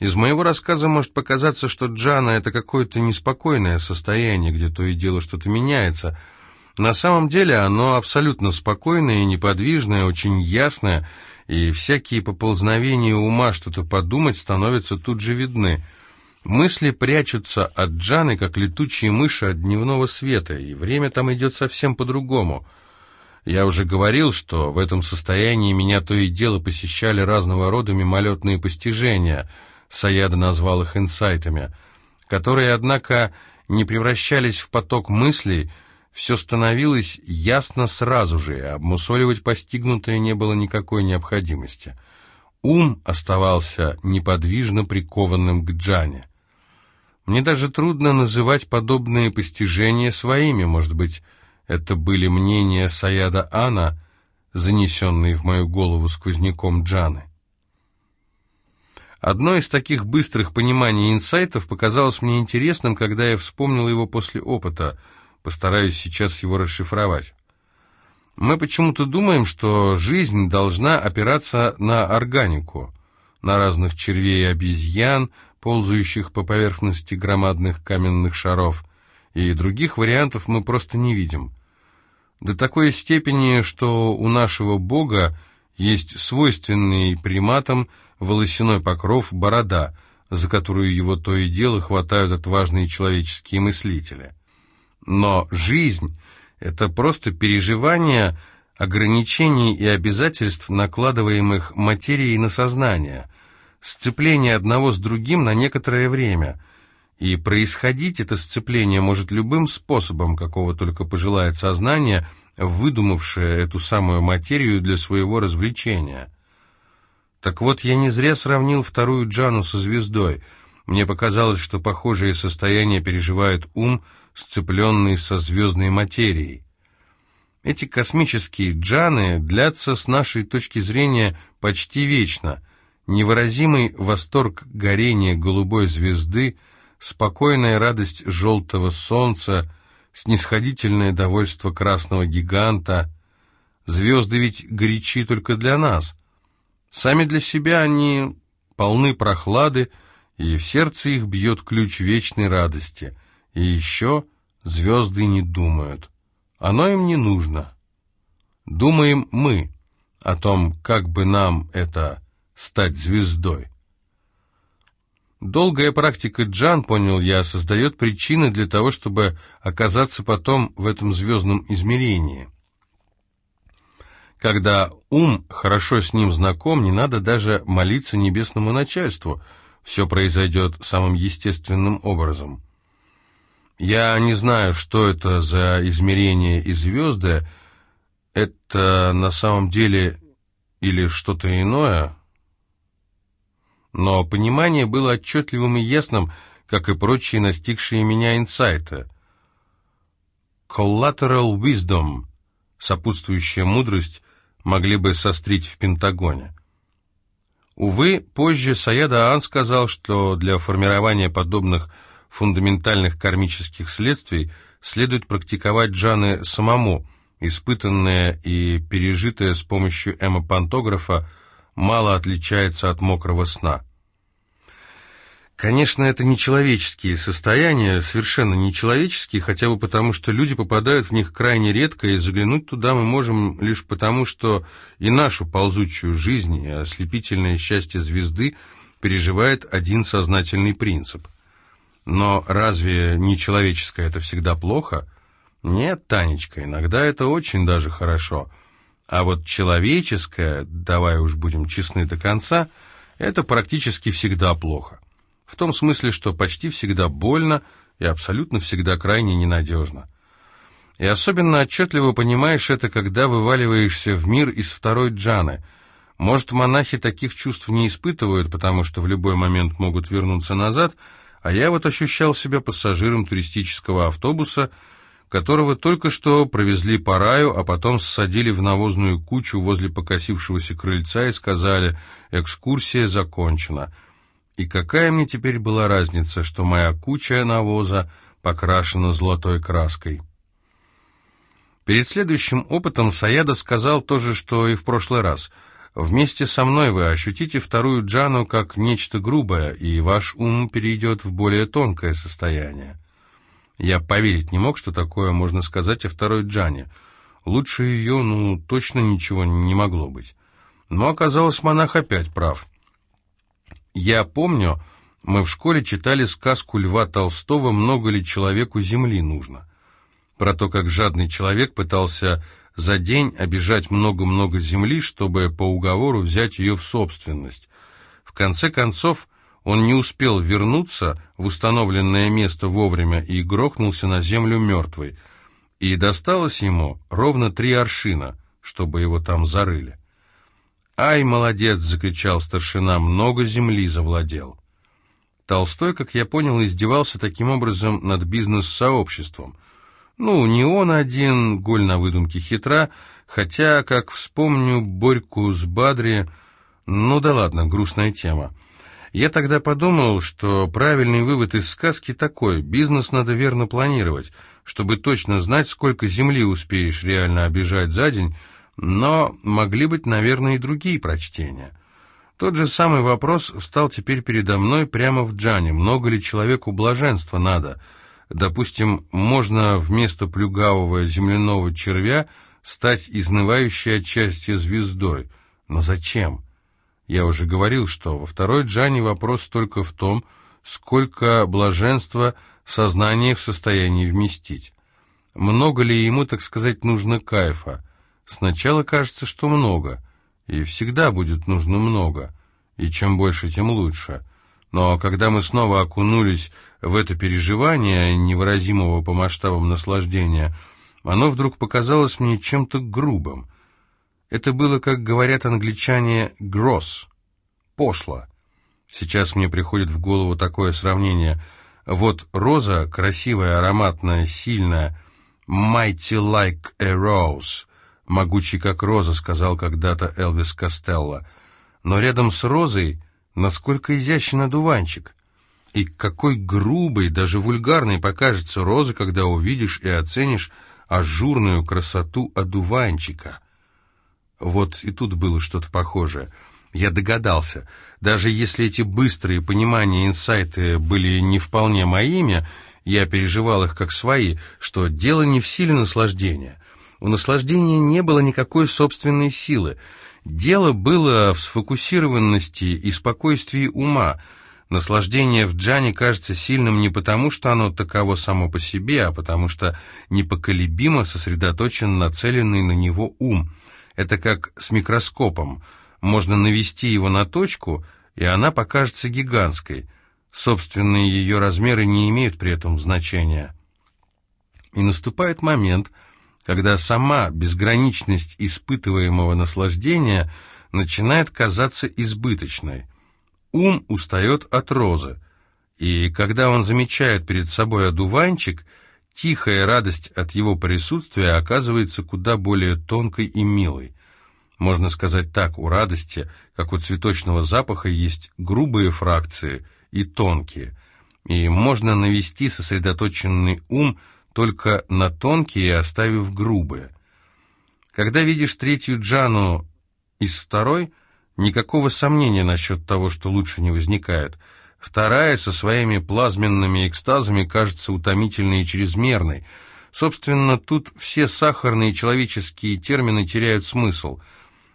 Из моего рассказа может показаться, что Джана — это какое-то неспокойное состояние, где то и дело что-то меняется. На самом деле оно абсолютно спокойное и неподвижное, очень ясное, и всякие поползновения ума что-то подумать становятся тут же видны. Мысли прячутся от Джаны, как летучие мыши от дневного света, и время там идет совсем по-другому. Я уже говорил, что в этом состоянии меня то и дело посещали разного рода мимолетные постижения — Саяда назвал их инсайтами, которые, однако, не превращались в поток мыслей, все становилось ясно сразу же, и обмусоливать постигнутое не было никакой необходимости. Ум оставался неподвижно прикованным к Джане. Мне даже трудно называть подобные постижения своими, может быть, это были мнения Саяда Ана, занесенные в мою голову сквозняком Джаны. Одно из таких быстрых пониманий инсайтов показалось мне интересным, когда я вспомнил его после опыта. Постараюсь сейчас его расшифровать. Мы почему-то думаем, что жизнь должна опираться на органику, на разных червей и обезьян, ползающих по поверхности громадных каменных шаров, и других вариантов мы просто не видим. До такой степени, что у нашего Бога есть свойственный приматам – волосяной покров, борода, за которую его то и дело хватают отважные человеческие мыслители. Но жизнь — это просто переживание ограничений и обязательств, накладываемых материей на сознание, сцепление одного с другим на некоторое время — и происходить это сцепление может любым способом, какого только пожелает сознание, выдумавшее эту самую материю для своего развлечения. Так вот, я не зря сравнил вторую Джану со звездой. Мне показалось, что похожее состояние переживает ум, сцепленный со звездной материей. Эти космические джаны длятся с нашей точки зрения почти вечно. Невыразимый восторг горения голубой звезды, спокойная радость желтого солнца, снисходительное довольство красного гиганта. Звезды ведь горячи только для нас — Сами для себя они полны прохлады, и в сердце их бьет ключ вечной радости. И еще звезды не думают. Оно им не нужно. Думаем мы о том, как бы нам это стать звездой. Долгая практика Джан, понял я, создает причины для того, чтобы оказаться потом в этом звездном измерении. Когда ум хорошо с ним знаком, не надо даже молиться небесному начальству. Все произойдет самым естественным образом. Я не знаю, что это за измерение и звезды. Это на самом деле или что-то иное. Но понимание было отчетливым и ясным, как и прочие настигшие меня инсайты. Collateral wisdom, сопутствующая мудрость, могли бы сострить в Пентагоне. Увы, позже Саяда Аан сказал, что для формирования подобных фундаментальных кармических следствий следует практиковать джаны самому, испытанное и пережитое с помощью эмопантографа мало отличается от мокрого сна. Конечно, это нечеловеческие состояния, совершенно нечеловеческие, хотя бы потому, что люди попадают в них крайне редко, и заглянуть туда мы можем лишь потому, что и нашу ползучую жизнь, и ослепительное счастье звезды переживает один сознательный принцип. Но разве нечеловеческое это всегда плохо? Нет, Танечка, иногда это очень даже хорошо. А вот человеческое, давай уж будем честны до конца, это практически всегда плохо. В том смысле, что почти всегда больно и абсолютно всегда крайне ненадежно. И особенно отчетливо понимаешь это, когда вываливаешься в мир из второй джаны. Может, монахи таких чувств не испытывают, потому что в любой момент могут вернуться назад, а я вот ощущал себя пассажиром туристического автобуса, которого только что провезли по раю, а потом ссадили в навозную кучу возле покосившегося крыльца и сказали «экскурсия закончена». И какая мне теперь была разница, что моя куча навоза покрашена золотой краской? Перед следующим опытом Саяда сказал то же, что и в прошлый раз. Вместе со мной вы ощутите вторую джану как нечто грубое, и ваш ум перейдет в более тонкое состояние. Я поверить не мог, что такое можно сказать о второй джане. Лучше ее, ну, точно ничего не могло быть. Но оказалось, монах опять прав. Я помню, мы в школе читали сказку Льва Толстого «Много ли человеку земли нужно?» про то, как жадный человек пытался за день обижать много-много земли, чтобы по уговору взять ее в собственность. В конце концов, он не успел вернуться в установленное место вовремя и грохнулся на землю мертвый. И досталось ему ровно три аршина, чтобы его там зарыли. «Ай, молодец!» — закричал старшина, — «много земли завладел». Толстой, как я понял, издевался таким образом над бизнес-сообществом. Ну, не он один, голь на выдумке хитра, хотя, как вспомню Борьку с Бадри, ну да ладно, грустная тема. Я тогда подумал, что правильный вывод из сказки такой, бизнес надо верно планировать, чтобы точно знать, сколько земли успеешь реально обижать за день, но могли быть, наверное, и другие прочтения. Тот же самый вопрос встал теперь передо мной прямо в Джане, много ли человеку блаженства надо – Допустим, можно вместо плюгавого земляного червя стать изнывающей от звездой. Но зачем? Я уже говорил, что во второй джане вопрос только в том, сколько блаженства сознание в состоянии вместить. Много ли ему, так сказать, нужно кайфа? Сначала кажется, что много, и всегда будет нужно много, и чем больше, тем лучше. Но когда мы снова окунулись в это переживание невыразимого по масштабам наслаждения, оно вдруг показалось мне чем-то грубым. Это было, как говорят англичане, «gross», «пошло». Сейчас мне приходит в голову такое сравнение. Вот роза, красивая, ароматная, сильная, «mighty like a rose», «могучий как роза», сказал когда-то Элвис Костелло. Но рядом с розой насколько изящен одуванчик. И какой грубой, даже вульгарной покажется роза, когда увидишь и оценишь ажурную красоту одуванчика. Вот и тут было что-то похожее. Я догадался, даже если эти быстрые понимания, инсайты были не вполне моими, я переживал их как свои, что дело не в силе наслаждения. У наслаждения не было никакой собственной силы. Дело было в сфокусированности и спокойствии ума, Наслаждение в джане кажется сильным не потому, что оно таково само по себе, а потому что непоколебимо сосредоточен нацеленный на него ум. Это как с микроскопом. Можно навести его на точку, и она покажется гигантской. Собственные ее размеры не имеют при этом значения. И наступает момент, когда сама безграничность испытываемого наслаждения начинает казаться избыточной – ум устает от розы, и когда он замечает перед собой одуванчик, тихая радость от его присутствия оказывается куда более тонкой и милой. Можно сказать так, у радости, как у цветочного запаха, есть грубые фракции и тонкие, и можно навести сосредоточенный ум только на тонкие, оставив грубые. Когда видишь третью джану из второй – Никакого сомнения насчет того, что лучше не возникает. Вторая со своими плазменными экстазами кажется утомительной и чрезмерной. Собственно, тут все сахарные человеческие термины теряют смысл.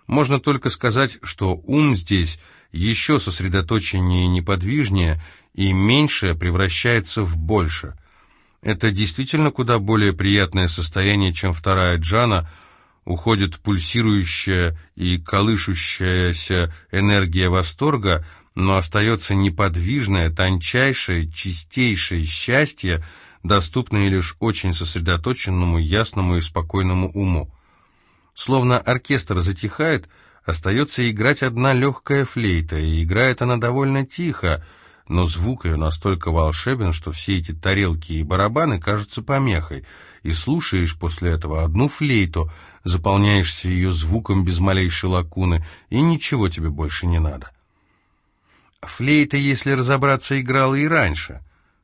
Можно только сказать, что ум здесь еще сосредоточеннее и неподвижнее, и меньшее превращается в больше. Это действительно куда более приятное состояние, чем вторая джана – уходит пульсирующая и колышущаяся энергия восторга, но остается неподвижное, тончайшее, чистейшее счастье, доступное лишь очень сосредоточенному, ясному и спокойному уму. Словно оркестр затихает, остается играть одна легкая флейта, и играет она довольно тихо, но звук ее настолько волшебен, что все эти тарелки и барабаны кажутся помехой, и слушаешь после этого одну флейту, заполняешься ее звуком без малейшей лакуны, и ничего тебе больше не надо. Флейта, если разобраться, играла и раньше,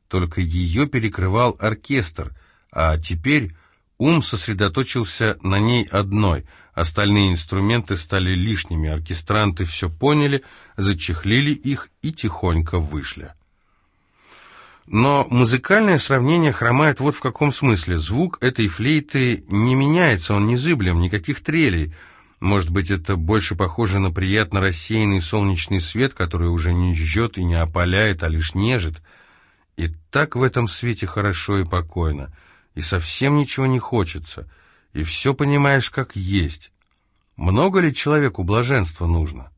только ее перекрывал оркестр, а теперь Ум сосредоточился на ней одной, остальные инструменты стали лишними, оркестранты все поняли, зачехлили их и тихонько вышли. Но музыкальное сравнение хромает вот в каком смысле. Звук этой флейты не меняется, он незыблем, никаких трелей. Может быть, это больше похоже на приятно рассеянный солнечный свет, который уже не жжет и не опаляет, а лишь нежит. И так в этом свете хорошо и покойно, и совсем ничего не хочется, и все понимаешь как есть. Много ли человеку блаженства нужно?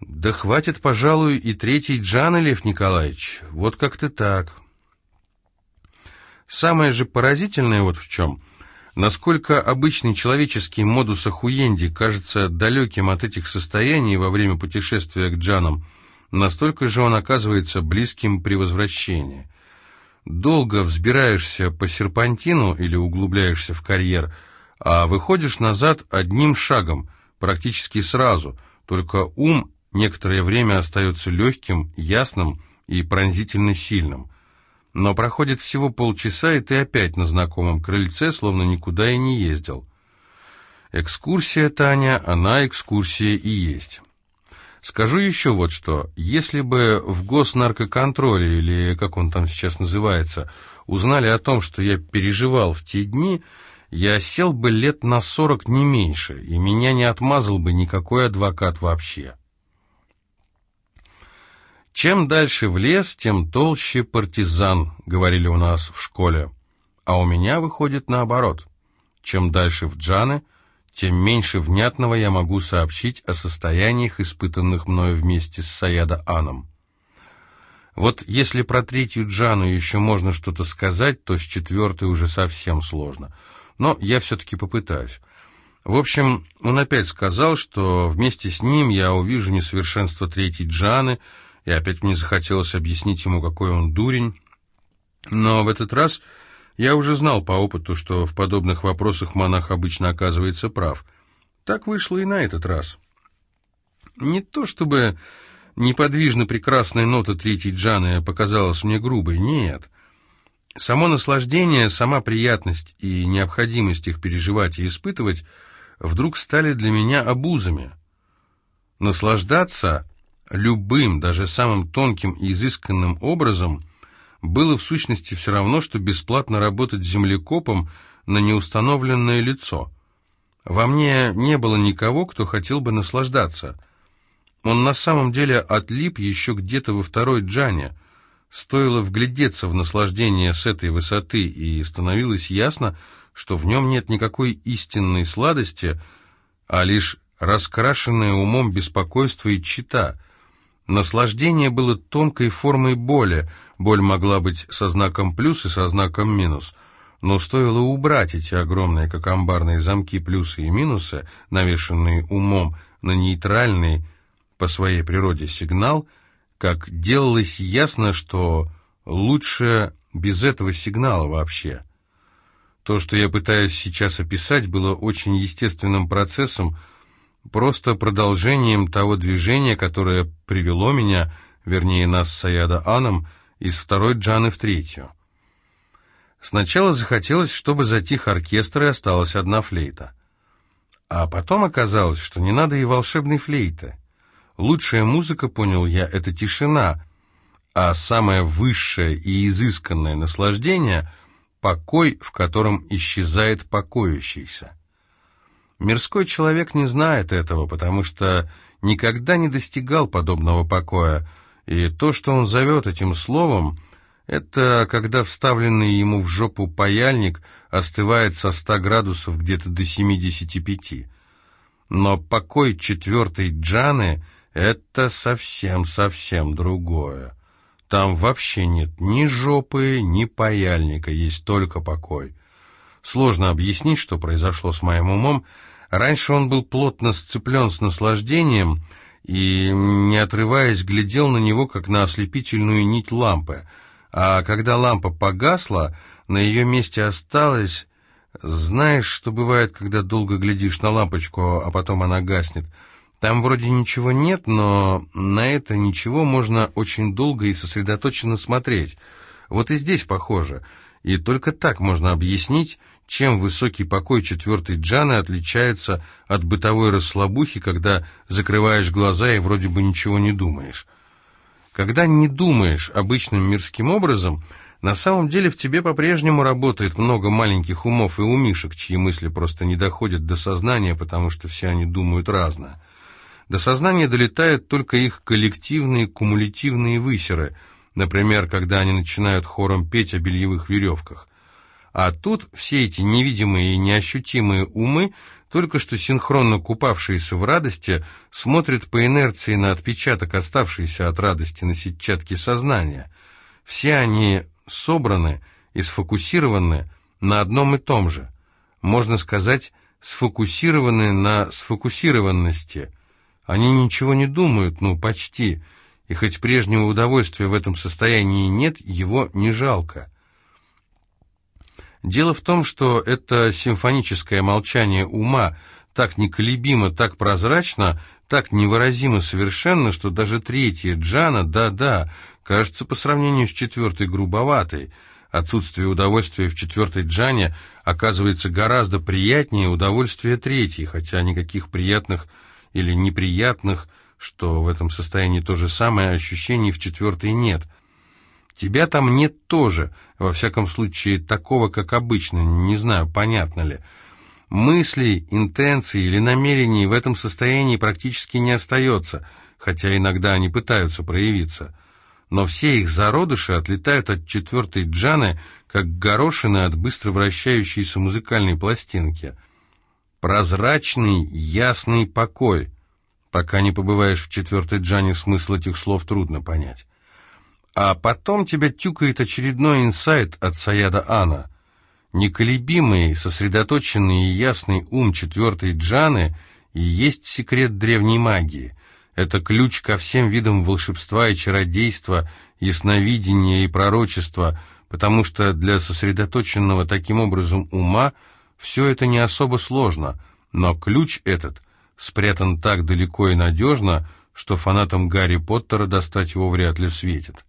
Да хватит, пожалуй, и третий Джан, Лев Николаевич. Вот как-то так. Самое же поразительное вот в чем. Насколько обычный человеческий модус охуенди кажется далеким от этих состояний во время путешествия к Джанам, настолько же он оказывается близким при возвращении. Долго взбираешься по серпантину или углубляешься в карьер, а выходишь назад одним шагом, практически сразу, только ум некоторое время остается легким, ясным и пронзительно сильным. Но проходит всего полчаса, и ты опять на знакомом крыльце, словно никуда и не ездил. Экскурсия, Таня, она экскурсия и есть. Скажу еще вот что. Если бы в госнаркоконтроле, или как он там сейчас называется, узнали о том, что я переживал в те дни, я сел бы лет на сорок не меньше, и меня не отмазал бы никакой адвокат вообще. «Чем дальше в лес, тем толще партизан», — говорили у нас в школе. А у меня выходит наоборот. Чем дальше в джаны, тем меньше внятного я могу сообщить о состояниях, испытанных мною вместе с Саяда Аном. Вот если про третью джану еще можно что-то сказать, то с четвертой уже совсем сложно. Но я все-таки попытаюсь. В общем, он опять сказал, что вместе с ним я увижу несовершенство третьей джаны — и опять мне захотелось объяснить ему, какой он дурень. Но в этот раз я уже знал по опыту, что в подобных вопросах монах обычно оказывается прав. Так вышло и на этот раз. Не то чтобы неподвижно прекрасная нота третьей джаны показалась мне грубой, нет. Само наслаждение, сама приятность и необходимость их переживать и испытывать вдруг стали для меня обузами. Наслаждаться любым, даже самым тонким и изысканным образом, было в сущности все равно, что бесплатно работать землекопом на неустановленное лицо. Во мне не было никого, кто хотел бы наслаждаться. Он на самом деле отлип еще где-то во второй джане. Стоило вглядеться в наслаждение с этой высоты, и становилось ясно, что в нем нет никакой истинной сладости, а лишь раскрашенное умом беспокойство и чита — Наслаждение было тонкой формой боли, боль могла быть со знаком плюс и со знаком минус, но стоило убрать эти огромные, как амбарные замки, плюсы и минусы, навешанные умом на нейтральный по своей природе сигнал, как делалось ясно, что лучше без этого сигнала вообще. То, что я пытаюсь сейчас описать, было очень естественным процессом, просто продолжением того движения, которое привело меня, вернее нас с Саяда Аном, из второй джаны в третью. Сначала захотелось, чтобы затих оркестр и осталась одна флейта. А потом оказалось, что не надо и волшебной флейты. Лучшая музыка, понял я, — это тишина, а самое высшее и изысканное наслаждение — покой, в котором исчезает покоящийся. Мирской человек не знает этого, потому что никогда не достигал подобного покоя, и то, что он зовет этим словом, это когда вставленный ему в жопу паяльник остывает со 100 градусов где-то до 75. Но покой четвертой джаны — это совсем-совсем другое. Там вообще нет ни жопы, ни паяльника, есть только покой. Сложно объяснить, что произошло с моим умом, Раньше он был плотно сцеплен с наслаждением и, не отрываясь, глядел на него, как на ослепительную нить лампы. А когда лампа погасла, на ее месте осталось... Знаешь, что бывает, когда долго глядишь на лампочку, а потом она гаснет? Там вроде ничего нет, но на это ничего можно очень долго и сосредоточенно смотреть. Вот и здесь похоже. И только так можно объяснить, чем высокий покой четвертой джаны отличается от бытовой расслабухи, когда закрываешь глаза и вроде бы ничего не думаешь. Когда не думаешь обычным мирским образом, на самом деле в тебе по-прежнему работает много маленьких умов и умишек, чьи мысли просто не доходят до сознания, потому что все они думают разное. До сознания долетают только их коллективные кумулятивные высеры, например, когда они начинают хором петь о бельевых веревках. А тут все эти невидимые и неощутимые умы, только что синхронно купавшиеся в радости, смотрят по инерции на отпечаток, оставшийся от радости на сетчатке сознания. Все они собраны и сфокусированы на одном и том же. Можно сказать, сфокусированы на сфокусированности. Они ничего не думают, ну, почти, и хоть прежнего удовольствия в этом состоянии нет, его не жалко. Дело в том, что это симфоническое молчание ума так неколебимо, так прозрачно, так невыразимо совершенно, что даже третья джана, да-да, кажется по сравнению с четвертой грубоватой. Отсутствие удовольствия в четвертой джане оказывается гораздо приятнее удовольствия третьей, хотя никаких приятных или неприятных, что в этом состоянии то же самое, ощущений в четвертой нет – Тебя там нет тоже, во всяком случае, такого, как обычно, не знаю, понятно ли. Мыслей, интенций или намерений в этом состоянии практически не остается, хотя иногда они пытаются проявиться. Но все их зародыши отлетают от четвертой джаны, как горошины от быстро вращающейся музыкальной пластинки. Прозрачный, ясный покой. Пока не побываешь в четвертой джане, смысл этих слов трудно понять. А потом тебя тюкает очередной инсайт от Саяда Ана. Неколебимый, сосредоточенный и ясный ум четвертой джаны и есть секрет древней магии. Это ключ ко всем видам волшебства и чародейства, ясновидения и пророчества, потому что для сосредоточенного таким образом ума все это не особо сложно, но ключ этот спрятан так далеко и надежно, что фанатам Гарри Поттера достать его вряд ли светит.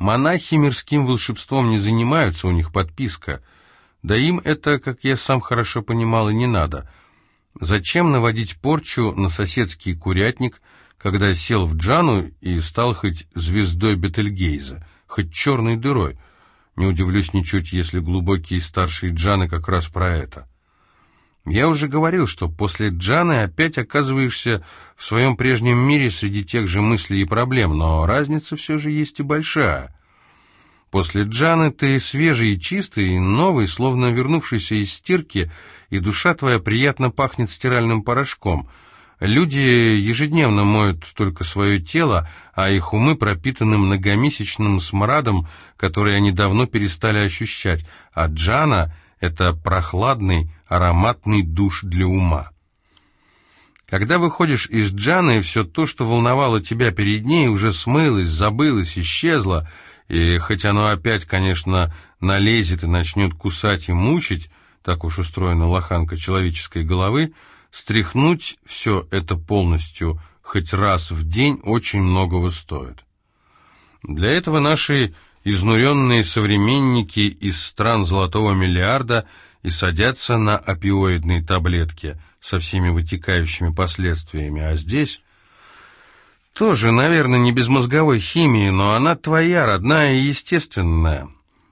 Монахи мирским волшебством не занимаются, у них подписка. Да им это, как я сам хорошо понимал, и не надо. Зачем наводить порчу на соседский курятник, когда сел в Джану и стал хоть звездой Бетельгейза, хоть черной дырой? Не удивлюсь ничуть, если глубокие старшие Джаны как раз про это. Я уже говорил, что после Джаны опять оказываешься в своем прежнем мире среди тех же мыслей и проблем, но разница все же есть и большая. После Джаны ты свежий и чистый, новый, словно вернувшийся из стирки, и душа твоя приятно пахнет стиральным порошком. Люди ежедневно моют только свое тело, а их умы пропитаны многомесячным смрадом, который они давно перестали ощущать, а Джана — это прохладный, ароматный душ для ума. Когда выходишь из Джаны, все то, что волновало тебя перед ней, уже смылось, забылось, исчезло, и хоть оно опять, конечно, налезет и начнет кусать и мучить, так уж устроена лоханка человеческой головы, стряхнуть все это полностью хоть раз в день очень многого стоит. Для этого наши изнуренные современники из стран золотого миллиарда и садятся на опиоидные таблетки – со всеми вытекающими последствиями, а здесь... Тоже, наверное, не без мозговой химии, но она твоя, родная и естественная.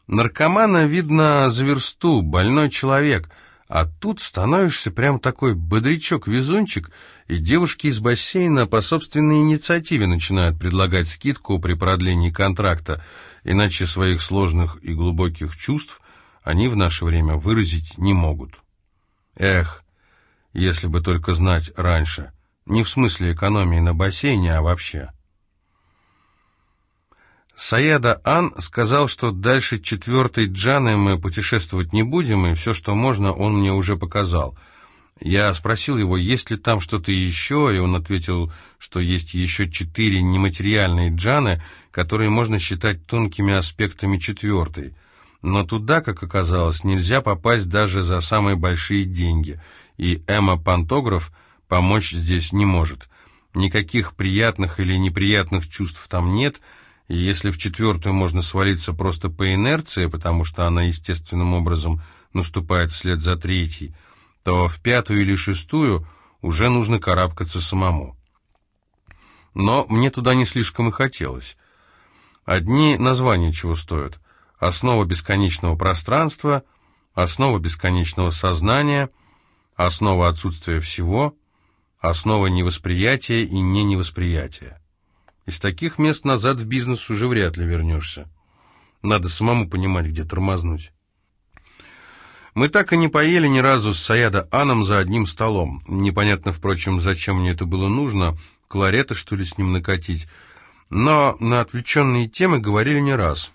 Наркомана, видно, за версту, больной человек, а тут становишься прям такой бодрячок-везунчик, и девушки из бассейна по собственной инициативе начинают предлагать скидку при продлении контракта, иначе своих сложных и глубоких чувств они в наше время выразить не могут. Эх, если бы только знать раньше. Не в смысле экономии на бассейне, а вообще. Саяда Ан сказал, что дальше четвертой джаны мы путешествовать не будем, и все, что можно, он мне уже показал. Я спросил его, есть ли там что-то еще, и он ответил, что есть еще четыре нематериальные джаны, которые можно считать тонкими аспектами четвертой. Но туда, как оказалось, нельзя попасть даже за самые большие деньги — и Эмма Пантограф помочь здесь не может. Никаких приятных или неприятных чувств там нет, и если в четвертую можно свалиться просто по инерции, потому что она естественным образом наступает вслед за третьей, то в пятую или шестую уже нужно карабкаться самому. Но мне туда не слишком и хотелось. Одни названия чего стоят. Основа бесконечного пространства, основа бесконечного сознания, основа отсутствия всего, основа невосприятия и не невосприятия. Из таких мест назад в бизнес уже вряд ли вернешься. Надо самому понимать, где тормознуть. Мы так и не поели ни разу с Саяда Аном за одним столом. Непонятно, впрочем, зачем мне это было нужно, кларета, что ли, с ним накатить. Но на отвлеченные темы говорили не раз.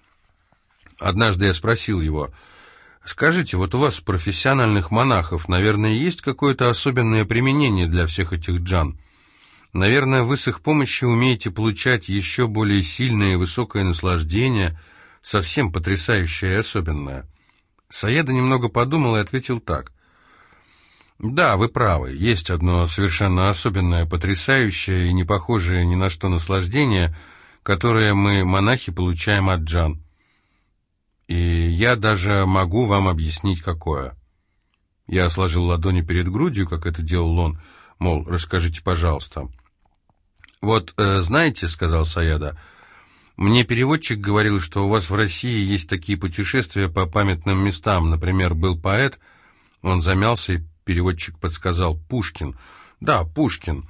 Однажды я спросил его, «Скажите, вот у вас, профессиональных монахов, наверное, есть какое-то особенное применение для всех этих джан?» Наверное, вы с их помощью умеете получать еще более сильное и высокое наслаждение, совсем потрясающее и особенное. Саеда немного подумал и ответил так. «Да, вы правы, есть одно совершенно особенное, потрясающее и не похожее ни на что наслаждение, которое мы, монахи, получаем от джан. И я даже могу вам объяснить, какое». Я сложил ладони перед грудью, как это делал он, мол, расскажите, пожалуйста. «Вот, э, знаете, — сказал Саяда, — мне переводчик говорил, что у вас в России есть такие путешествия по памятным местам. Например, был поэт, он замялся, и переводчик подсказал Пушкин. Да, Пушкин.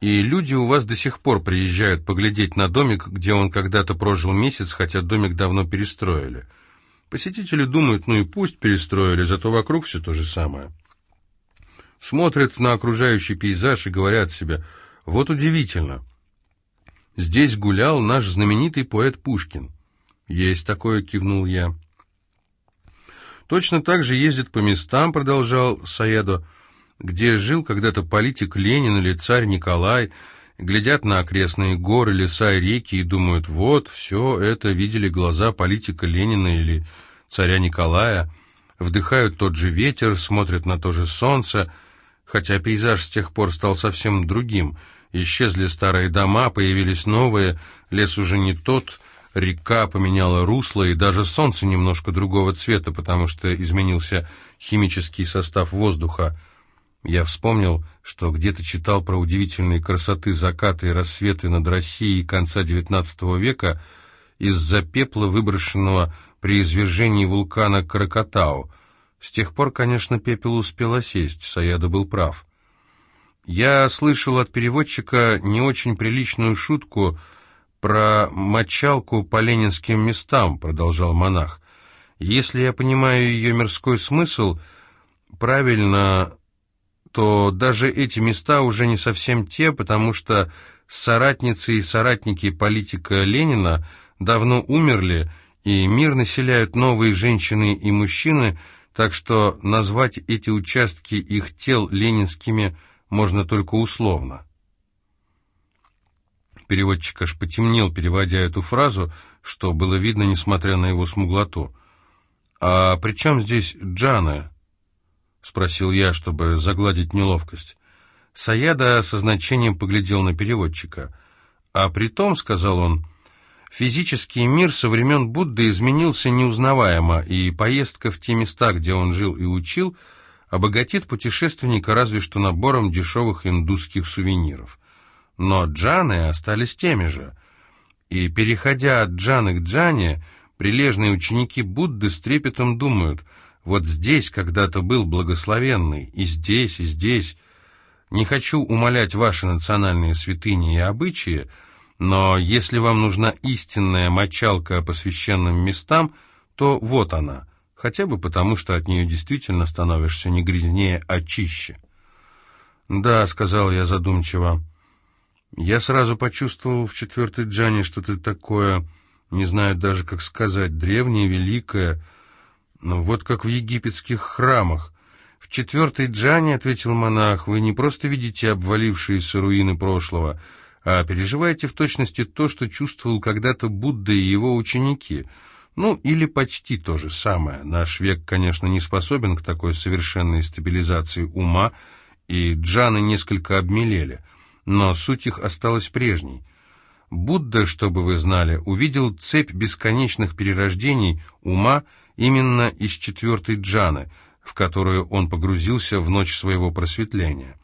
И люди у вас до сих пор приезжают поглядеть на домик, где он когда-то прожил месяц, хотя домик давно перестроили. Посетители думают, ну и пусть перестроили, зато вокруг все то же самое. Смотрят на окружающий пейзаж и говорят себе – вот удивительно. Здесь гулял наш знаменитый поэт Пушкин. Есть такое, кивнул я. Точно так же ездит по местам, продолжал Саедо, где жил когда-то политик Ленин или царь Николай, глядят на окрестные горы, леса и реки и думают, вот, все это видели глаза политика Ленина или царя Николая, вдыхают тот же ветер, смотрят на то же солнце, хотя пейзаж с тех пор стал совсем другим — Исчезли старые дома, появились новые, лес уже не тот, река поменяла русло, и даже солнце немножко другого цвета, потому что изменился химический состав воздуха. Я вспомнил, что где-то читал про удивительные красоты заката и рассветы над Россией конца XIX века из-за пепла, выброшенного при извержении вулкана Каракатау. С тех пор, конечно, пепел успел осесть, Саяда был прав. Я слышал от переводчика не очень приличную шутку про мочалку по ленинским местам, продолжал монах. Если я понимаю ее мирской смысл правильно, то даже эти места уже не совсем те, потому что соратницы и соратники политика Ленина давно умерли, и мир населяют новые женщины и мужчины, так что назвать эти участки их тел ленинскими – можно только условно. Переводчик аж потемнел, переводя эту фразу, что было видно, несмотря на его смуглоту. «А при чем здесь Джана?» — спросил я, чтобы загладить неловкость. Саяда со значением поглядел на переводчика. «А при том, — сказал он, — физический мир со времен Будды изменился неузнаваемо, и поездка в те места, где он жил и учил — обогатит путешественника разве что набором дешевых индусских сувениров. Но джаны остались теми же. И, переходя от джаны к джане, прилежные ученики Будды с трепетом думают, вот здесь когда-то был благословенный, и здесь, и здесь. Не хочу умолять ваши национальные святыни и обычаи, но если вам нужна истинная мочалка по священным местам, то вот она — хотя бы потому, что от нее действительно становишься не грязнее, а чище. «Да», — сказал я задумчиво, — «я сразу почувствовал в четвертой джане что-то такое, не знаю даже, как сказать, древнее, великое, ну, вот как в египетских храмах. В четвертой джане, — ответил монах, — вы не просто видите обвалившиеся руины прошлого, а переживаете в точности то, что чувствовал когда-то Будда и его ученики — ну, или почти то же самое. Наш век, конечно, не способен к такой совершенной стабилизации ума, и джаны несколько обмелели, но суть их осталась прежней. Будда, чтобы вы знали, увидел цепь бесконечных перерождений ума именно из четвертой джаны, в которую он погрузился в ночь своего просветления.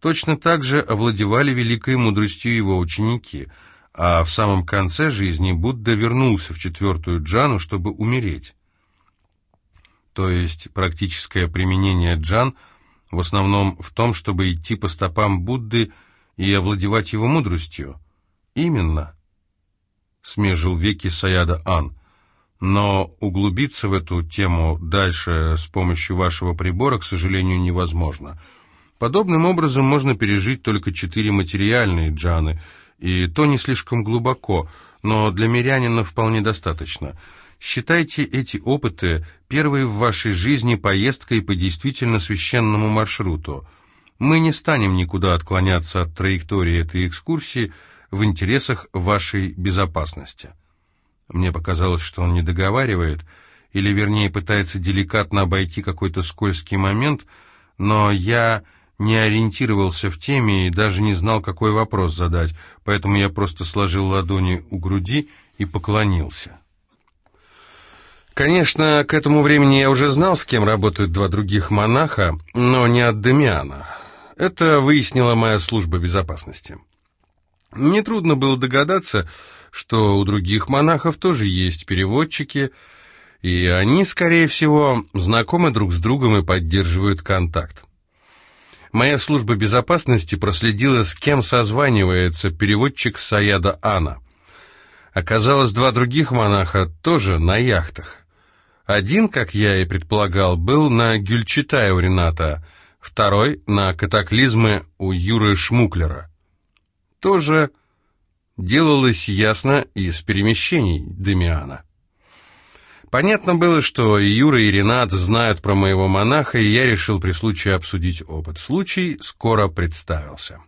Точно так же овладевали великой мудростью его ученики, а в самом конце жизни Будда вернулся в четвертую джану, чтобы умереть. То есть практическое применение джан в основном в том, чтобы идти по стопам Будды и овладевать его мудростью. Именно, смежил веки Саяда Ан. Но углубиться в эту тему дальше с помощью вашего прибора, к сожалению, невозможно. Подобным образом можно пережить только четыре материальные джаны, и то не слишком глубоко, но для мирянина вполне достаточно. Считайте эти опыты первой в вашей жизни поездкой по действительно священному маршруту. Мы не станем никуда отклоняться от траектории этой экскурсии в интересах вашей безопасности. Мне показалось, что он не договаривает, или, вернее, пытается деликатно обойти какой-то скользкий момент, но я не ориентировался в теме и даже не знал, какой вопрос задать, поэтому я просто сложил ладони у груди и поклонился. Конечно, к этому времени я уже знал, с кем работают два других монаха, но не от Демиана. Это выяснила моя служба безопасности. Нетрудно было догадаться, что у других монахов тоже есть переводчики, и они, скорее всего, знакомы друг с другом и поддерживают контакт. Моя служба безопасности проследила, с кем созванивается переводчик Саяда Ана. Оказалось, два других монаха тоже на яхтах. Один, как я и предполагал, был на Гюльчатае у Рената, второй — на катаклизмы у Юры Шмуклера. Тоже делалось ясно из перемещений Демиана. Понятно было, что и Юра, и Ренат знают про моего монаха, и я решил при случае обсудить опыт. Случай скоро представился.